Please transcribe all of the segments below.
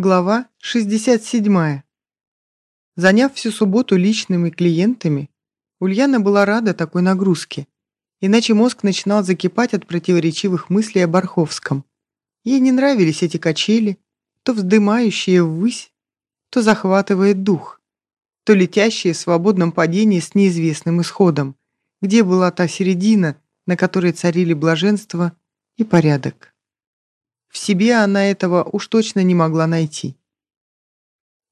Глава 67. Заняв всю субботу личными клиентами, Ульяна была рада такой нагрузке, иначе мозг начинал закипать от противоречивых мыслей о Барховском. Ей не нравились эти качели, то вздымающие ввысь, то захватывает дух, то летящие в свободном падении с неизвестным исходом, где была та середина, на которой царили блаженство и порядок. В себе она этого уж точно не могла найти.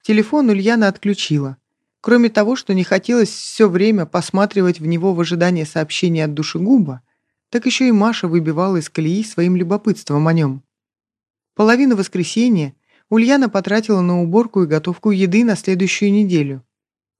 Телефон Ульяна отключила. Кроме того, что не хотелось все время посматривать в него в ожидании сообщения от душегуба, так еще и Маша выбивала из колеи своим любопытством о нем. Половину воскресенья Ульяна потратила на уборку и готовку еды на следующую неделю.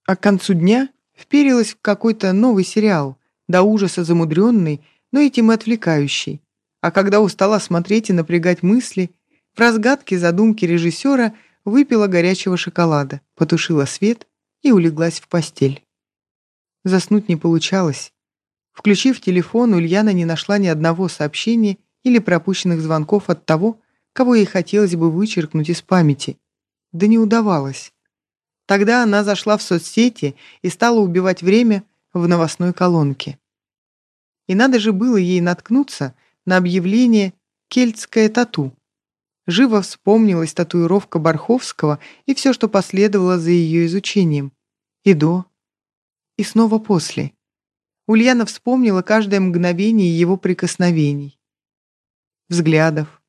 А к концу дня вперилась в какой-то новый сериал, до ужаса замудренный, но этим и отвлекающий, а когда устала смотреть и напрягать мысли, в разгадке задумки режиссера выпила горячего шоколада, потушила свет и улеглась в постель. Заснуть не получалось. Включив телефон, Ульяна не нашла ни одного сообщения или пропущенных звонков от того, кого ей хотелось бы вычеркнуть из памяти. Да не удавалось. Тогда она зашла в соцсети и стала убивать время в новостной колонке. И надо же было ей наткнуться на объявление «Кельтское тату». Живо вспомнилась татуировка Барховского и все, что последовало за ее изучением. И до, и снова после. Ульяна вспомнила каждое мгновение его прикосновений. Взглядов,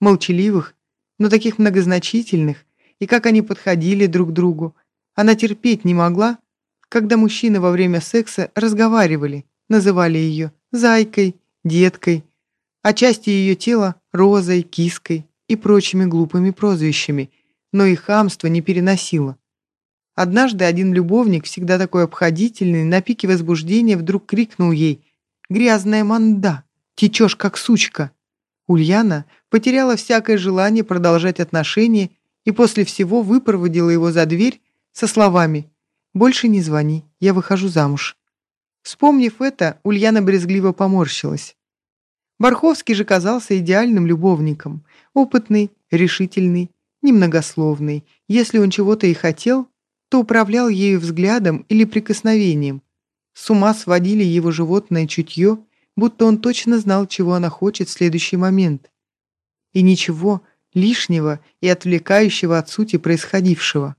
молчаливых, но таких многозначительных, и как они подходили друг к другу. Она терпеть не могла, когда мужчины во время секса разговаривали, называли ее «зайкой», «деткой», а части ее тела – розой, киской и прочими глупыми прозвищами, но и хамство не переносила. Однажды один любовник, всегда такой обходительный, на пике возбуждения вдруг крикнул ей «Грязная манда! Течешь, как сучка!» Ульяна потеряла всякое желание продолжать отношения и после всего выпроводила его за дверь со словами «Больше не звони, я выхожу замуж». Вспомнив это, Ульяна брезгливо поморщилась. Барховский же казался идеальным любовником. Опытный, решительный, немногословный. Если он чего-то и хотел, то управлял ею взглядом или прикосновением. С ума сводили его животное чутье, будто он точно знал, чего она хочет в следующий момент. И ничего лишнего и отвлекающего от сути происходившего.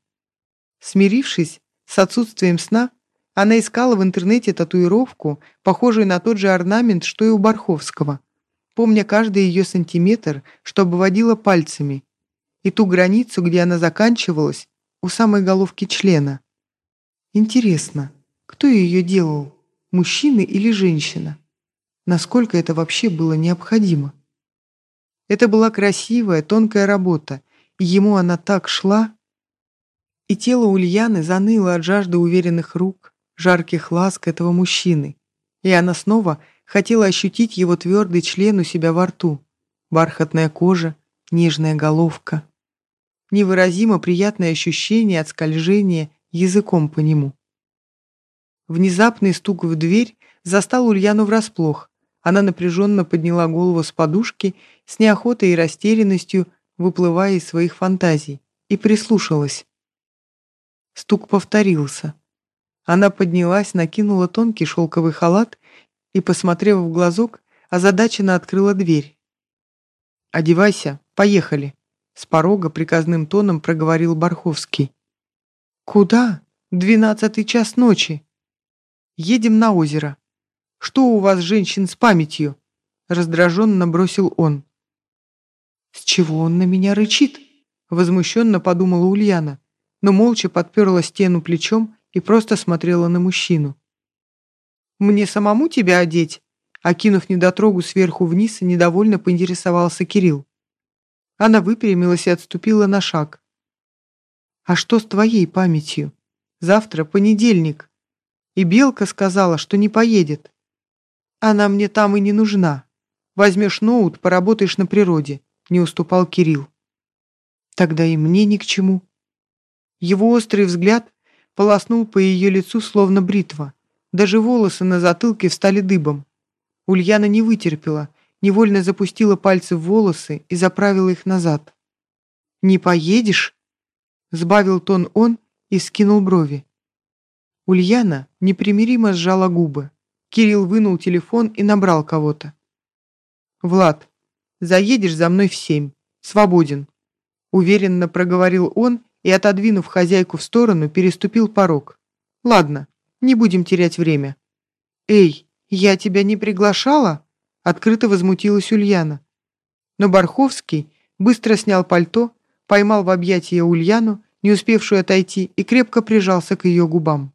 Смирившись с отсутствием сна, она искала в интернете татуировку, похожую на тот же орнамент, что и у Барховского помня каждый ее сантиметр, что обводила пальцами, и ту границу, где она заканчивалась, у самой головки члена. Интересно, кто ее делал, мужчина или женщина? Насколько это вообще было необходимо? Это была красивая, тонкая работа, и ему она так шла. И тело Ульяны заныло от жажды уверенных рук, жарких ласк этого мужчины, и она снова хотела ощутить его твердый член у себя во рту. Бархатная кожа, нежная головка. Невыразимо приятное ощущение от скольжения языком по нему. Внезапный стук в дверь застал Ульяну врасплох. Она напряженно подняла голову с подушки, с неохотой и растерянностью, выплывая из своих фантазий, и прислушалась. Стук повторился. Она поднялась, накинула тонкий шелковый халат и, посмотрев в глазок, озадаченно открыла дверь. «Одевайся, поехали», — с порога приказным тоном проговорил Барховский. «Куда? Двенадцатый час ночи». «Едем на озеро. Что у вас, женщин, с памятью?» — раздраженно бросил он. «С чего он на меня рычит?» — возмущенно подумала Ульяна, но молча подперла стену плечом и просто смотрела на мужчину. Мне самому тебя одеть?» Окинув недотрогу сверху вниз, недовольно поинтересовался Кирилл. Она выпрямилась и отступила на шаг. «А что с твоей памятью? Завтра понедельник. И Белка сказала, что не поедет. Она мне там и не нужна. Возьмешь ноут, поработаешь на природе», — не уступал Кирилл. «Тогда и мне ни к чему». Его острый взгляд полоснул по ее лицу, словно бритва. Даже волосы на затылке встали дыбом. Ульяна не вытерпела, невольно запустила пальцы в волосы и заправила их назад. «Не поедешь?» Сбавил тон он и скинул брови. Ульяна непримиримо сжала губы. Кирилл вынул телефон и набрал кого-то. «Влад, заедешь за мной в семь. Свободен», — уверенно проговорил он и, отодвинув хозяйку в сторону, переступил порог. «Ладно, не будем терять время». «Эй, я тебя не приглашала?» — открыто возмутилась Ульяна. Но Барховский быстро снял пальто, поймал в объятия Ульяну, не успевшую отойти, и крепко прижался к ее губам.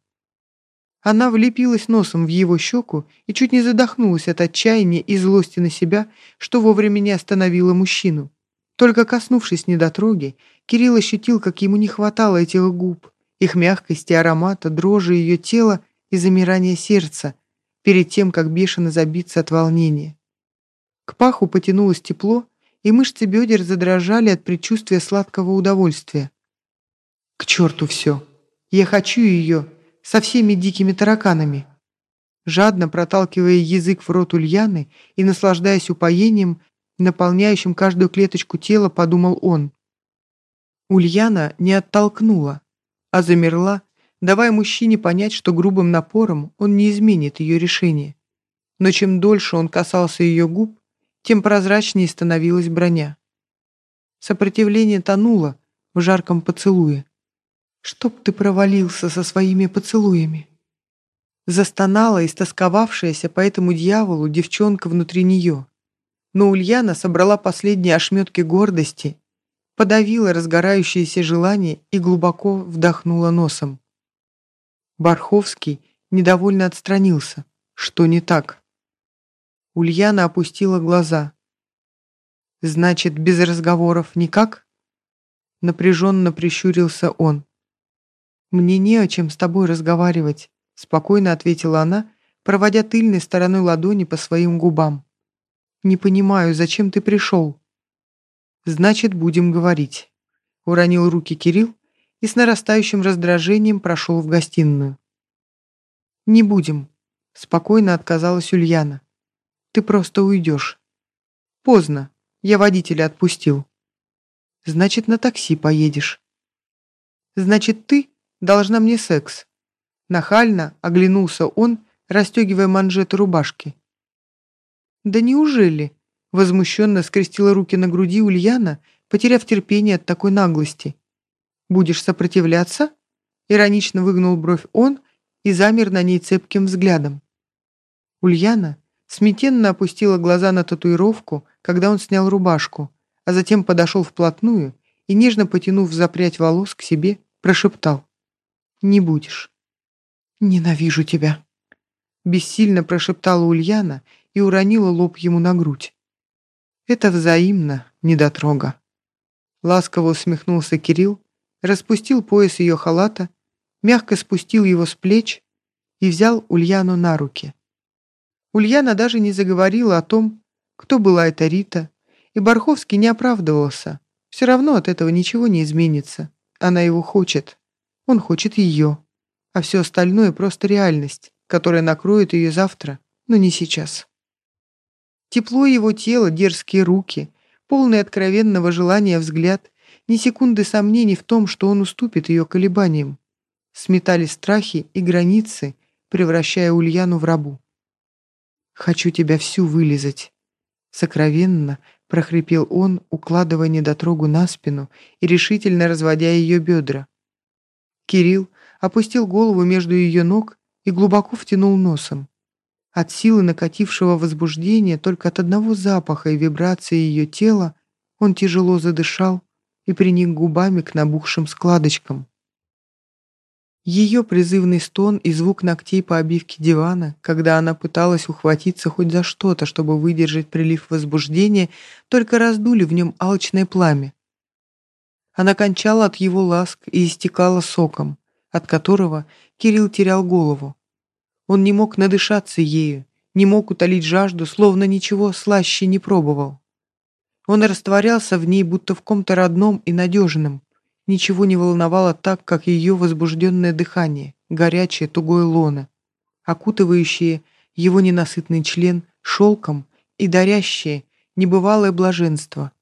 Она влепилась носом в его щеку и чуть не задохнулась от отчаяния и злости на себя, что вовремя не остановила мужчину. Только коснувшись недотроги, Кирилл ощутил, как ему не хватало этих губ, их мягкости, аромата, дрожи ее тела и замирания сердца, перед тем, как бешено забиться от волнения. К паху потянулось тепло, и мышцы бедер задрожали от предчувствия сладкого удовольствия. «К черту все! Я хочу ее!» со всеми дикими тараканами. Жадно проталкивая язык в рот Ульяны и наслаждаясь упоением, наполняющим каждую клеточку тела, подумал он. Ульяна не оттолкнула, а замерла, давая мужчине понять, что грубым напором он не изменит ее решение. Но чем дольше он касался ее губ, тем прозрачнее становилась броня. Сопротивление тонуло в жарком поцелуе. «Чтоб ты провалился со своими поцелуями!» Застонала истосковавшаяся по этому дьяволу девчонка внутри нее. Но Ульяна собрала последние ошметки гордости, подавила разгорающееся желание и глубоко вдохнула носом. Барховский недовольно отстранился. Что не так? Ульяна опустила глаза. «Значит, без разговоров никак?» Напряженно прищурился он. «Мне не о чем с тобой разговаривать», — спокойно ответила она, проводя тыльной стороной ладони по своим губам. «Не понимаю, зачем ты пришел?» «Значит, будем говорить», — уронил руки Кирилл и с нарастающим раздражением прошел в гостиную. «Не будем», — спокойно отказалась Ульяна. «Ты просто уйдешь». «Поздно, я водителя отпустил». «Значит, на такси поедешь». «Значит, ты должна мне секс». Нахально оглянулся он, расстегивая манжеты рубашки. «Да неужели?» — возмущенно скрестила руки на груди Ульяна, потеряв терпение от такой наглости. «Будешь сопротивляться?» — иронично выгнул бровь он и замер на ней цепким взглядом. Ульяна смятенно опустила глаза на татуировку, когда он снял рубашку, а затем подошел вплотную и, нежно потянув запрять волос к себе, прошептал не будешь. Ненавижу тебя. Бессильно прошептала Ульяна и уронила лоб ему на грудь. Это взаимно, недотрога. Ласково усмехнулся Кирилл, распустил пояс ее халата, мягко спустил его с плеч и взял Ульяну на руки. Ульяна даже не заговорила о том, кто была эта Рита, и Барховский не оправдывался. Все равно от этого ничего не изменится. Она его хочет. Он хочет ее, а все остальное просто реальность, которая накроет ее завтра, но не сейчас. Тепло его тела, дерзкие руки, полный откровенного желания взгляд, ни секунды сомнений в том, что он уступит ее колебаниям. Сметали страхи и границы, превращая Ульяну в рабу. «Хочу тебя всю вылизать», — сокровенно прохрипел он, укладывая недотрогу на спину и решительно разводя ее бедра. Кирилл опустил голову между ее ног и глубоко втянул носом. От силы накатившего возбуждения только от одного запаха и вибрации ее тела он тяжело задышал и приник губами к набухшим складочкам. Ее призывный стон и звук ногтей по обивке дивана, когда она пыталась ухватиться хоть за что-то, чтобы выдержать прилив возбуждения, только раздули в нем алчное пламя. Она кончала от его ласк и истекала соком, от которого Кирилл терял голову. Он не мог надышаться ею, не мог утолить жажду, словно ничего слаще не пробовал. Он растворялся в ней, будто в ком-то родном и надежном. Ничего не волновало так, как ее возбужденное дыхание, горячее тугое лоно, окутывающее его ненасытный член шелком и дарящее небывалое блаженство.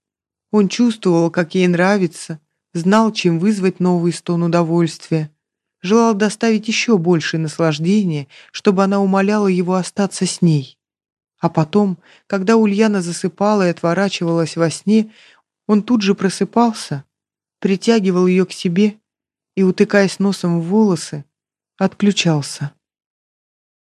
Он чувствовал, как ей нравится, знал, чем вызвать новый стон удовольствия, желал доставить еще больше наслаждения, чтобы она умоляла его остаться с ней. А потом, когда Ульяна засыпала и отворачивалась во сне, он тут же просыпался, притягивал ее к себе и, утыкаясь носом в волосы, отключался.